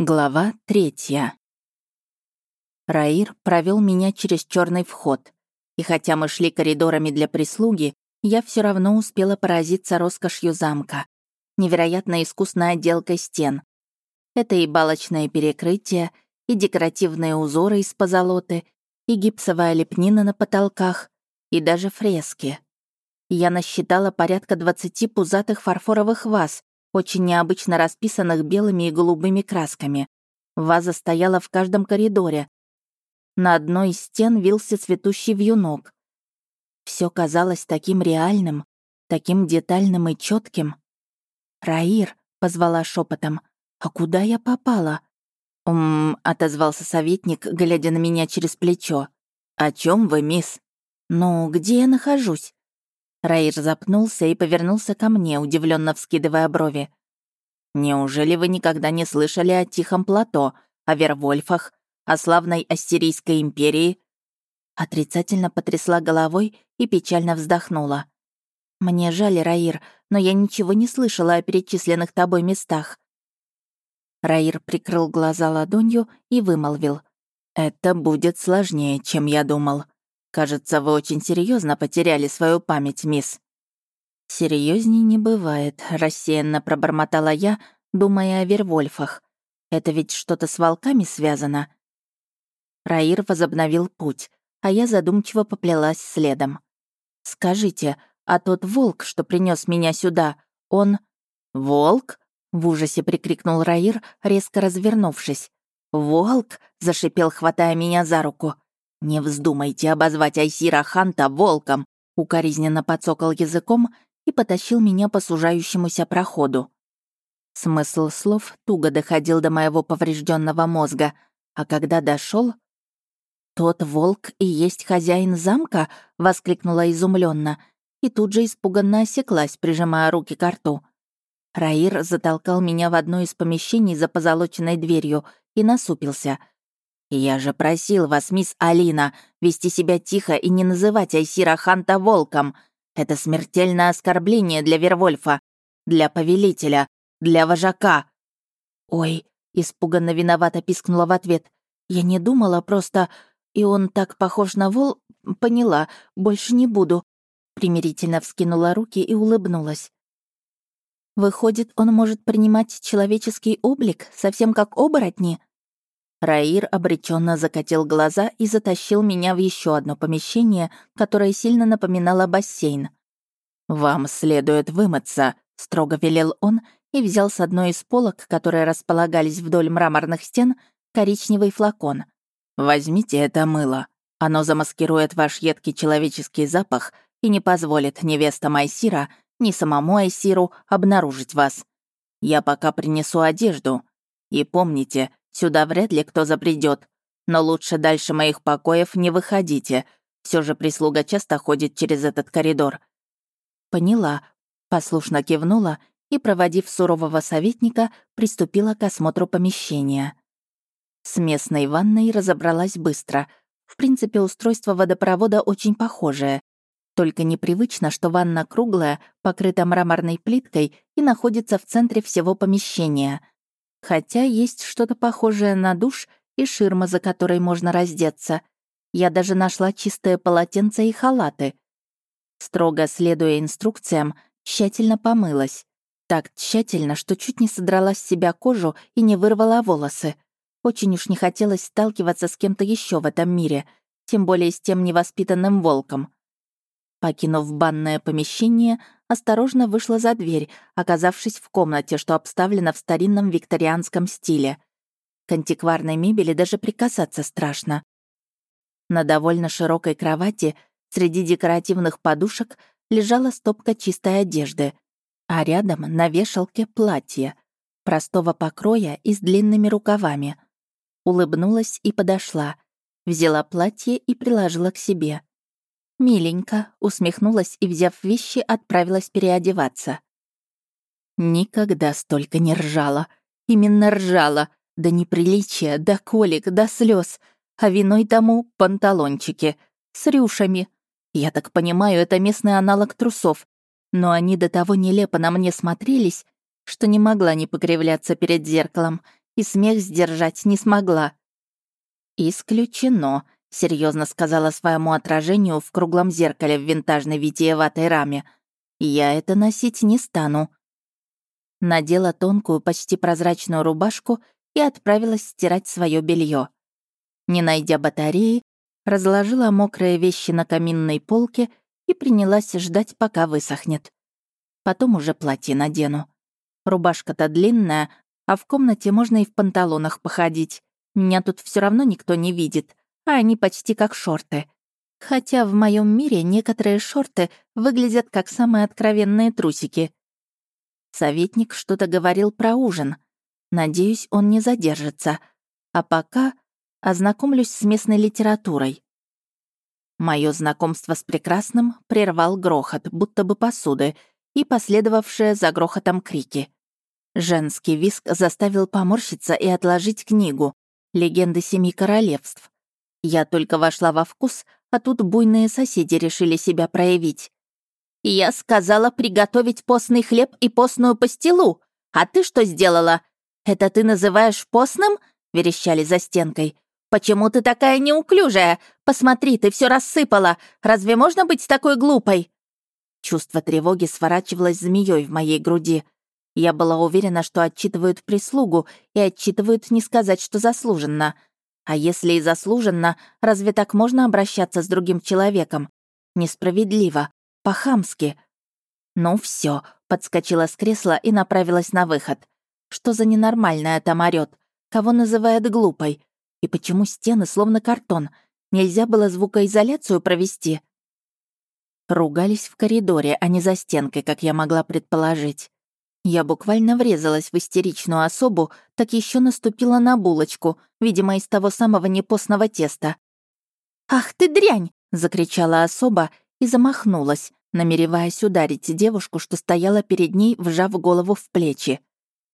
Глава третья. Раир провел меня через черный вход. И хотя мы шли коридорами для прислуги, я все равно успела поразиться роскошью замка. Невероятно искусной отделкой стен. Это и балочное перекрытие, и декоративные узоры из позолоты, и гипсовая лепнина на потолках, и даже фрески. Я насчитала порядка 20 пузатых фарфоровых ваз, очень необычно расписанных белыми и голубыми красками. Ваза стояла в каждом коридоре. На одной из стен вился цветущий вьюнок. Все казалось таким реальным, таким детальным и четким. «Раир», — позвала шепотом, — «а куда я попала?» «Ум», — отозвался советник, глядя на меня через плечо. «О чем вы, мисс?» «Ну, где я нахожусь?» Раир запнулся и повернулся ко мне, удивленно вскидывая брови. «Неужели вы никогда не слышали о Тихом плато, о Вервольфах, о славной Ассирийской империи?» Отрицательно потрясла головой и печально вздохнула. «Мне жаль, Раир, но я ничего не слышала о перечисленных тобой местах». Раир прикрыл глаза ладонью и вымолвил. «Это будет сложнее, чем я думал. Кажется, вы очень серьезно потеряли свою память, мисс». Серьезней не бывает», — рассеянно пробормотала я, думая о Вервольфах. «Это ведь что-то с волками связано?» Раир возобновил путь, а я задумчиво поплелась следом. «Скажите, а тот волк, что принес меня сюда, он...» «Волк?» — в ужасе прикрикнул Раир, резко развернувшись. «Волк?» — зашипел, хватая меня за руку. «Не вздумайте обозвать Айсира Ханта волком!» Укоризненно подсокал языком и потащил меня по сужающемуся проходу. Смысл слов туго доходил до моего поврежденного мозга, а когда дошел, «Тот волк и есть хозяин замка?» — воскликнула изумленно и тут же испуганно осеклась, прижимая руки к рту. Раир затолкал меня в одно из помещений за позолоченной дверью и насупился — «Я же просил вас, мисс Алина, вести себя тихо и не называть Айсира Ханта волком. Это смертельное оскорбление для Вервольфа, для повелителя, для вожака». «Ой», — испуганно виновато пискнула в ответ. «Я не думала, просто... И он так похож на вол... Поняла, больше не буду». Примирительно вскинула руки и улыбнулась. «Выходит, он может принимать человеческий облик, совсем как оборотни?» Раир обреченно закатил глаза и затащил меня в еще одно помещение, которое сильно напоминало бассейн. «Вам следует вымыться», — строго велел он и взял с одной из полок, которые располагались вдоль мраморных стен, коричневый флакон. «Возьмите это мыло. Оно замаскирует ваш едкий человеческий запах и не позволит невестам Айсира, ни самому Айсиру обнаружить вас. Я пока принесу одежду. И помните, Сюда вряд ли кто забредет. Но лучше дальше моих покоев не выходите. Все же прислуга часто ходит через этот коридор». «Поняла», — послушно кивнула и, проводив сурового советника, приступила к осмотру помещения. С местной ванной разобралась быстро. В принципе, устройство водопровода очень похожее. Только непривычно, что ванна круглая, покрыта мраморной плиткой и находится в центре всего помещения — Хотя есть что-то похожее на душ и ширма, за которой можно раздеться. Я даже нашла чистое полотенце и халаты. Строго следуя инструкциям, тщательно помылась. Так тщательно, что чуть не содрала с себя кожу и не вырвала волосы. Очень уж не хотелось сталкиваться с кем-то еще в этом мире, тем более с тем невоспитанным волком. Покинув банное помещение, осторожно вышла за дверь, оказавшись в комнате, что обставлена в старинном викторианском стиле. К антикварной мебели даже прикасаться страшно. На довольно широкой кровати среди декоративных подушек лежала стопка чистой одежды, а рядом на вешалке платье, простого покроя и с длинными рукавами. Улыбнулась и подошла, взяла платье и приложила к себе. «Миленько», — усмехнулась и, взяв вещи, отправилась переодеваться. Никогда столько не ржала. Именно ржала. До неприличия, до колик, до слез. А виной тому панталончики. С рюшами. Я так понимаю, это местный аналог трусов. Но они до того нелепо на мне смотрелись, что не могла не покривляться перед зеркалом и смех сдержать не смогла. «Исключено», — серьезно сказала своему отражению в круглом зеркале в винтажной витиеватой раме. «Я это носить не стану». Надела тонкую, почти прозрачную рубашку и отправилась стирать свое белье. Не найдя батареи, разложила мокрые вещи на каминной полке и принялась ждать, пока высохнет. Потом уже платье надену. Рубашка-то длинная, а в комнате можно и в панталонах походить. Меня тут все равно никто не видит, а они почти как шорты. Хотя в моем мире некоторые шорты выглядят как самые откровенные трусики. Советник что-то говорил про ужин. Надеюсь, он не задержится. А пока ознакомлюсь с местной литературой. Мое знакомство с прекрасным прервал грохот, будто бы посуды, и последовавшие за грохотом крики. Женский виск заставил поморщиться и отложить книгу «Легенды семи королевств». Я только вошла во вкус, а тут буйные соседи решили себя проявить. «Я сказала приготовить постный хлеб и постную пастилу. А ты что сделала? Это ты называешь постным?» — верещали за стенкой. «Почему ты такая неуклюжая? Посмотри, ты все рассыпала. Разве можно быть такой глупой?» Чувство тревоги сворачивалось змеей в моей груди. Я была уверена, что отчитывают прислугу, и отчитывают не сказать, что заслуженно. А если и заслуженно, разве так можно обращаться с другим человеком? Несправедливо, по-хамски. Ну все, подскочила с кресла и направилась на выход. Что за ненормальная там орёт? Кого называет глупой? И почему стены словно картон? Нельзя было звукоизоляцию провести? Ругались в коридоре, а не за стенкой, как я могла предположить. Я буквально врезалась в истеричную особу, так еще наступила на булочку, видимо, из того самого непостного теста. «Ах ты дрянь!» — закричала особа и замахнулась, намереваясь ударить девушку, что стояла перед ней, вжав голову в плечи.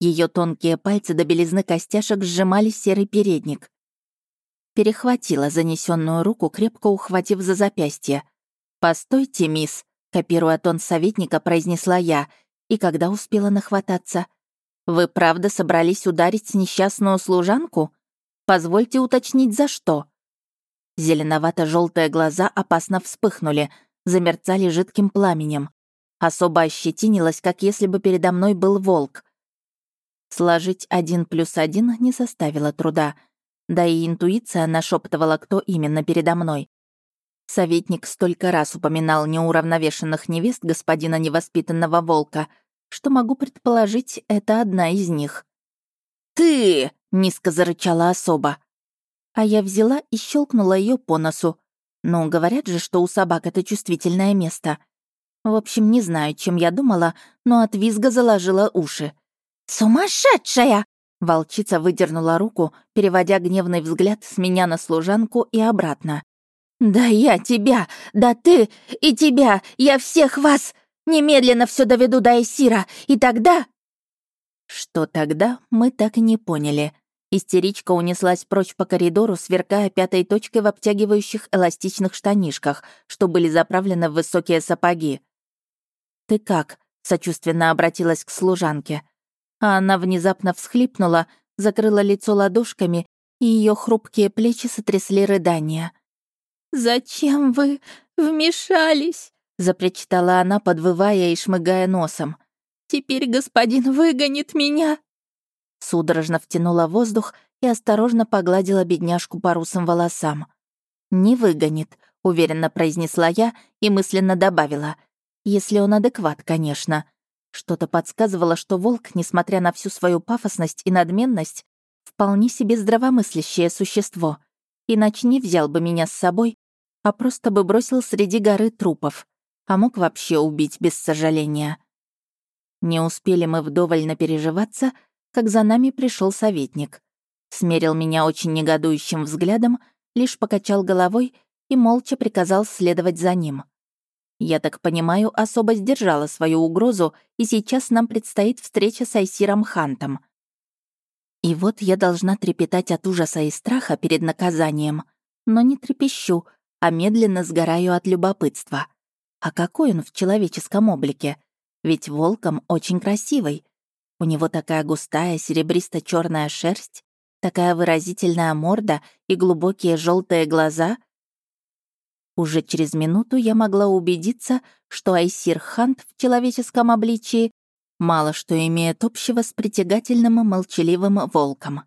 Ее тонкие пальцы до белизны костяшек сжимали серый передник. Перехватила занесенную руку, крепко ухватив за запястье. «Постойте, мисс», — копируя тон советника, произнесла я, и когда успела нахвататься. «Вы правда собрались ударить несчастную служанку? Позвольте уточнить, за что?» зеленовато желтые глаза опасно вспыхнули, замерцали жидким пламенем. Особо ощетинилась, как если бы передо мной был волк. Сложить один плюс один не составило труда. Да и интуиция нашептывала, кто именно передо мной. Советник столько раз упоминал неуравновешенных невест господина невоспитанного волка, что могу предположить, это одна из них. «Ты!» — низко зарычала особа. А я взяла и щелкнула ее по носу. Ну, говорят же, что у собак это чувствительное место. В общем, не знаю, чем я думала, но от визга заложила уши. «Сумасшедшая!» Волчица выдернула руку, переводя гневный взгляд с меня на служанку и обратно. «Да я тебя! Да ты! И тебя! Я всех вас! Немедленно все доведу до Эсира, и тогда...» Что тогда, мы так и не поняли. Истеричка унеслась прочь по коридору, сверкая пятой точкой в обтягивающих эластичных штанишках, что были заправлены в высокие сапоги. «Ты как?» — сочувственно обратилась к служанке. А она внезапно всхлипнула, закрыла лицо ладошками, и ее хрупкие плечи сотрясли рыдания. «Зачем вы вмешались?» — запричитала она, подвывая и шмыгая носом. «Теперь господин выгонит меня!» Судорожно втянула воздух и осторожно погладила бедняжку по русым волосам. «Не выгонит», — уверенно произнесла я и мысленно добавила. «Если он адекват, конечно». Что-то подсказывало, что волк, несмотря на всю свою пафосность и надменность, вполне себе здравомыслящее существо. Иначе не взял бы меня с собой а просто бы бросил среди горы трупов, а мог вообще убить без сожаления. Не успели мы вдоволь напереживаться, как за нами пришел советник. Смерил меня очень негодующим взглядом, лишь покачал головой и молча приказал следовать за ним. Я так понимаю, особо сдержала свою угрозу, и сейчас нам предстоит встреча с Айсиром Хантом. И вот я должна трепетать от ужаса и страха перед наказанием, но не трепещу, а медленно сгораю от любопытства. А какой он в человеческом облике? Ведь волком очень красивый. У него такая густая серебристо черная шерсть, такая выразительная морда и глубокие желтые глаза. Уже через минуту я могла убедиться, что Айсир Хант в человеческом обличии мало что имеет общего с притягательным молчаливым волком.